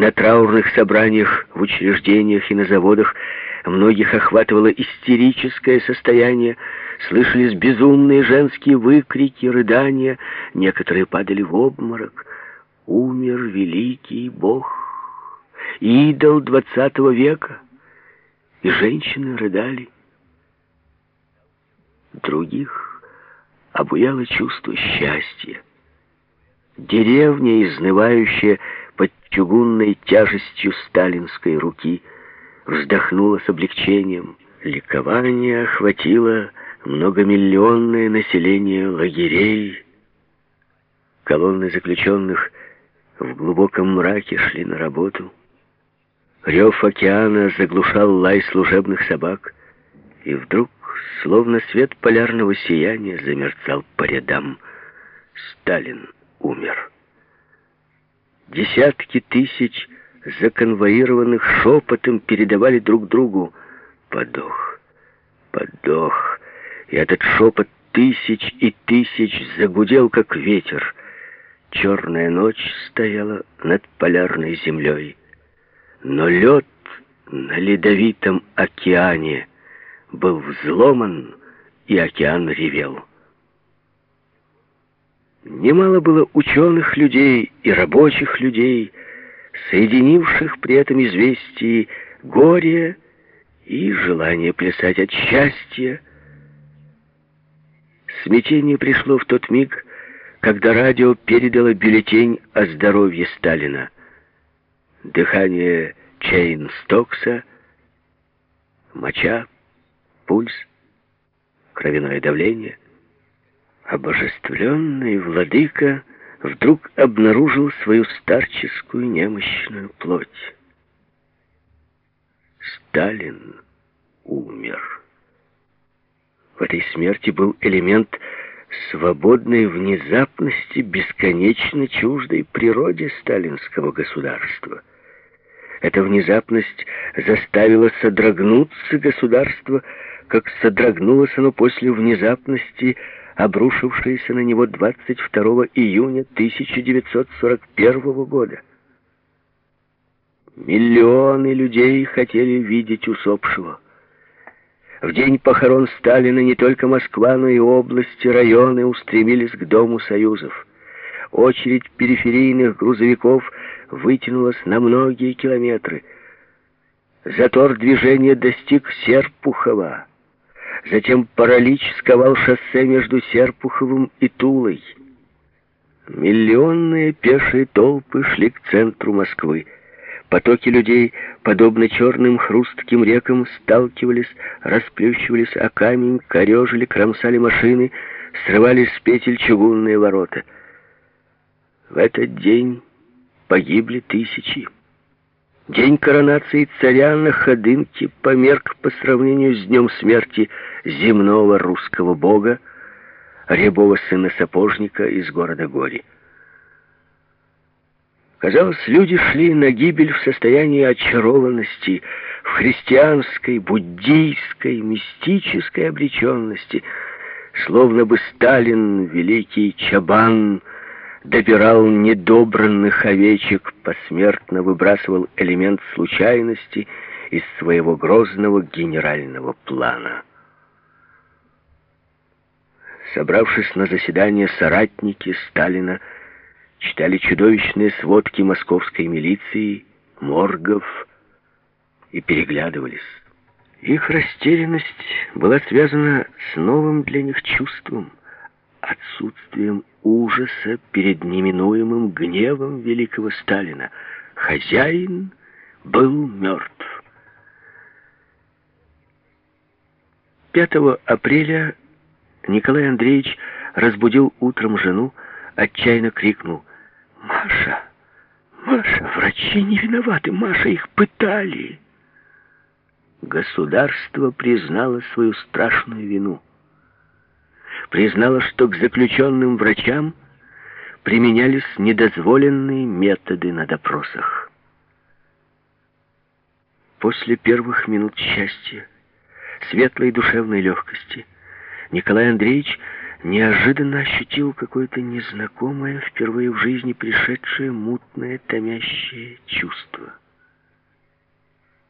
На траурных собраниях, в учреждениях и на заводах многих охватывало истерическое состояние, слышались безумные женские выкрики, рыдания, некоторые падали в обморок. Умер великий Бог, идол двадцатого века, и женщины рыдали. Других обуяло чувство счастья. Деревня, изнывающая под чугунной тяжестью сталинской руки, вздохнула с облегчением. Ликование охватило многомиллионное население лагерей. Колонны заключенных в глубоком мраке шли на работу. Рев океана заглушал лай служебных собак, и вдруг, словно свет полярного сияния, замерцал по рядам. Сталин умер. Десятки тысяч законвоированных шепотом передавали друг другу «подох, подох», и этот шепот тысяч и тысяч загудел, как ветер. Черная ночь стояла над полярной землей. Но лед на ледовитом океане был взломан, и океан ревел. Немало было ученых людей и рабочих людей, соединивших при этом известии горе и желание плясать от счастья. Смятение пришло в тот миг, когда радио передало бюллетень о здоровье Сталина. Дыхание Чейн Стокса, моча, пульс, кровяное давление. Обожествленный владыка вдруг обнаружил свою старческую немощную плоть. Сталин умер. В этой смерти был элемент свободной внезапности, бесконечно чуждой природе сталинского государства. Эта внезапность заставила содрогнуться государство, как содрогнулось оно после внезапности, обрушившейся на него 22 июня 1941 года. Миллионы людей хотели видеть усопшего. В день похорон Сталина не только Москва, но и области, районы устремились к Дому Союзов. Очередь периферийных грузовиков вытянулась на многие километры. Затор движения достиг Серпухова. Затем паралич сковал шоссе между Серпуховым и Тулой. Миллионные пешие толпы шли к центру Москвы. Потоки людей, подобно черным хрустким рекам, сталкивались, расплющивались о камень, корежили, кромсали машины, срывались с петель чугунные ворота. В этот день погибли тысячи. День коронации царя на Ходынке померк по сравнению с днем смерти земного русского бога, рябого сына сапожника из города Гори. Казалось, люди шли на гибель в состоянии очарованности, в христианской, буддийской, мистической обреченности, словно бы Сталин, великий Чабан, добирал недобранных овечек, посмертно выбрасывал элемент случайности из своего грозного генерального плана. Собравшись на заседание, соратники Сталина читали чудовищные сводки московской милиции, моргов и переглядывались. Их растерянность была связана с новым для них чувством, отсутствием ужаса перед неминуемым гневом великого Сталина. Хозяин был мертв. 5 апреля Николай Андреевич разбудил утром жену, отчаянно крикнул «Маша! Маша! Врачи не виноваты! Маша, их пытали!» Государство признало свою страшную вину. Признало, что к заключенным врачам применялись недозволенные методы на допросах. После первых минут счастья, светлой душевной легкости, Николай Андреевич неожиданно ощутил какое-то незнакомое, впервые в жизни пришедшее, мутное, томящее чувство.